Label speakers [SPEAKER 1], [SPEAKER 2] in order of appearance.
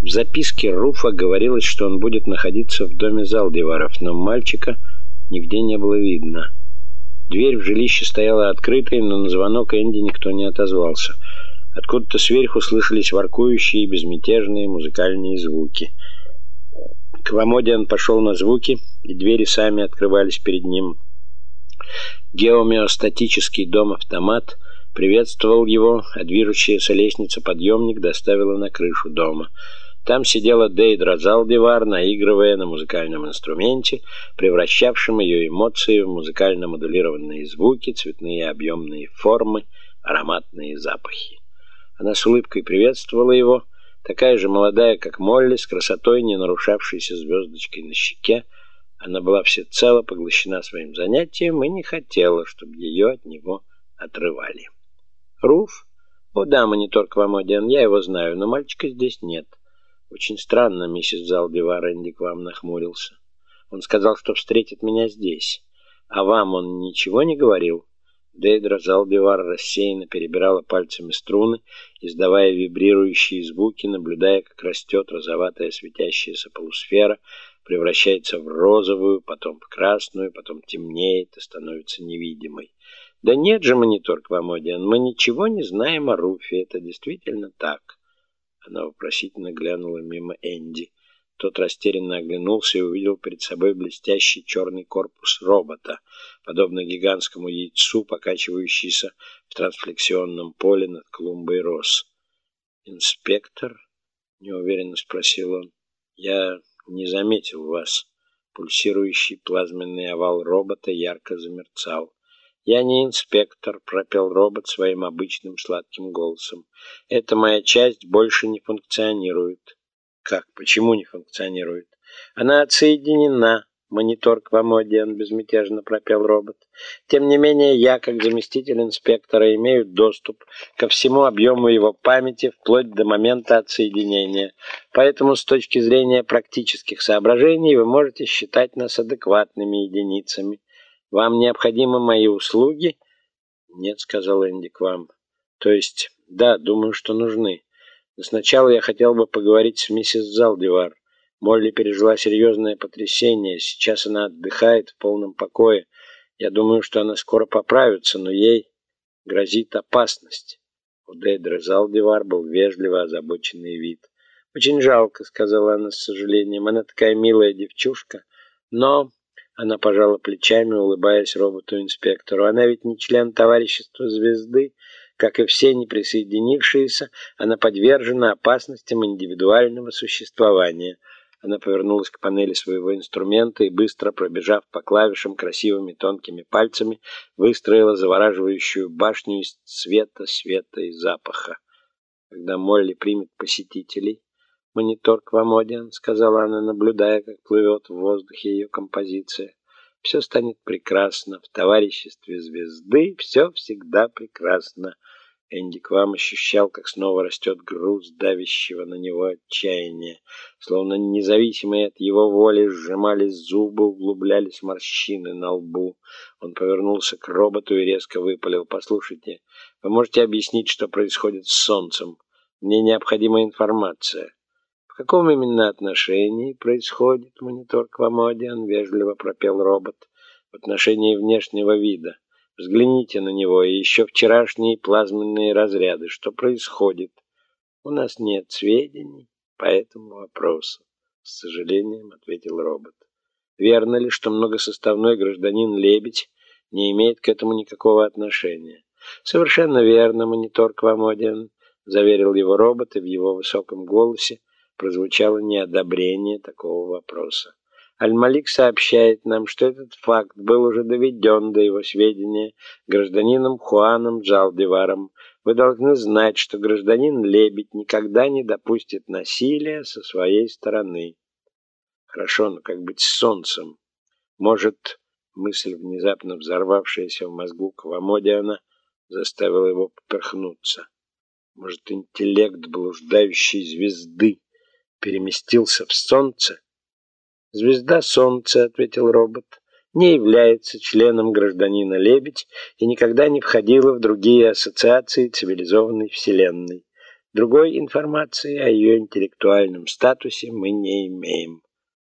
[SPEAKER 1] В записке Руфа говорилось, что он будет находиться в доме Залдиваров, но мальчика нигде не было видно. Дверь в жилище стояла открытой, но на звонок Энди никто не отозвался. Откуда-то сверху слышались воркующие безмятежные музыкальные звуки. Квамодиан пошел на звуки, и двери сами открывались перед ним. Геомеостатический дом-автомат приветствовал его, а движущаяся лестница-подъемник доставила на крышу дома. Там сидела Дейдра Залдивар, наигрывая на музыкальном инструменте, превращавшем ее эмоции в музыкально-модулированные звуки, цветные объемные формы, ароматные запахи. Она с улыбкой приветствовала его, такая же молодая, как Молли, с красотой, не нарушавшейся звездочкой на щеке, она была всецело поглощена своим занятием и не хотела, чтобы ее от него отрывали. «Руф? О да, монитор Квамодиан, я его знаю, но мальчика здесь нет. Очень странно, миссис Залдивар, Энди к вам нахмурился. Он сказал, что встретит меня здесь. А вам он ничего не говорил?» Дейдра Залдивар рассеянно перебирала пальцами струны, издавая вибрирующие звуки, наблюдая, как растет розоватая светящаяся полусфера, превращается в розовую, потом в красную, потом темнеет и становится невидимой. Да нет же, монитор Квамодиан, мы ничего не знаем о Руфе, это действительно так. Она вопросительно глянула мимо Энди. Тот растерянно оглянулся и увидел перед собой блестящий черный корпус робота, подобно гигантскому яйцу, покачивающийся в трансфлексионном поле над клумбой роз. «Инспектор?» — неуверенно спросил он. «Я не заметил вас. Пульсирующий плазменный овал робота ярко замерцал. «Я не инспектор», — пропел робот своим обычным сладким голосом. «Эта моя часть больше не функционирует». «Как? Почему не функционирует?» «Она отсоединена. Монитор Квамодиан безмятежно пропел робот. Тем не менее, я, как заместитель инспектора, имею доступ ко всему объему его памяти вплоть до момента отсоединения. Поэтому с точки зрения практических соображений вы можете считать нас адекватными единицами. Вам необходимы мои услуги? Нет, сказал Энди к вам. То есть, да, думаю, что нужны. Но сначала я хотел бы поговорить с миссис Залдивар. Молли пережила серьезное потрясение. Сейчас она отдыхает в полном покое. Я думаю, что она скоро поправится, но ей грозит опасность. У Дейдры Залдивар был вежливо озабоченный вид. «Очень жалко», — сказала она с сожалением. «Она такая милая девчушка. Но...» — она пожала плечами, улыбаясь роботу-инспектору. «Она ведь не член товарищества звезды. Как и все не присоединившиеся, она подвержена опасностям индивидуального существования». Она повернулась к панели своего инструмента и, быстро пробежав по клавишам красивыми тонкими пальцами, выстроила завораживающую башню из цвета, света и запаха. Когда Молли примет посетителей, монитор Квамодиан, сказала она, наблюдая, как плывет в воздухе ее композиция, все станет прекрасно. В товариществе звезды все всегда прекрасно. Энди Квам ощущал, как снова растет груз давящего на него отчаяния. Словно независимые от его воли сжимались зубы, углублялись морщины на лбу. Он повернулся к роботу и резко выпалил. «Послушайте, вы можете объяснить, что происходит с Солнцем? Мне необходима информация». «В каком именно отношении происходит монитор Квамодиан?» — вежливо пропел робот. «В отношении внешнего вида». Взгляните на него, и еще вчерашние плазменные разряды. Что происходит? У нас нет сведений по этому вопросу, с сожалением ответил робот. Верно ли, что многосоставной гражданин Лебедь не имеет к этому никакого отношения? Совершенно верно, монитор Квамодиан, заверил его робот, и в его высоком голосе прозвучало неодобрение такого вопроса. Аль-Малик сообщает нам, что этот факт был уже доведен до его сведения гражданином Хуаном Джалдиваром. Вы должны знать, что гражданин Лебедь никогда не допустит насилия со своей стороны. Хорошо, но как быть с солнцем? Может, мысль, внезапно взорвавшаяся в мозгу Квамодиана, заставила его поперхнуться. Может, интеллект блуждающей звезды переместился в солнце? «Звезда Солнца», — ответил робот, — «не является членом гражданина Лебедь и никогда не входила в другие ассоциации цивилизованной Вселенной. Другой информации о ее интеллектуальном статусе мы не имеем.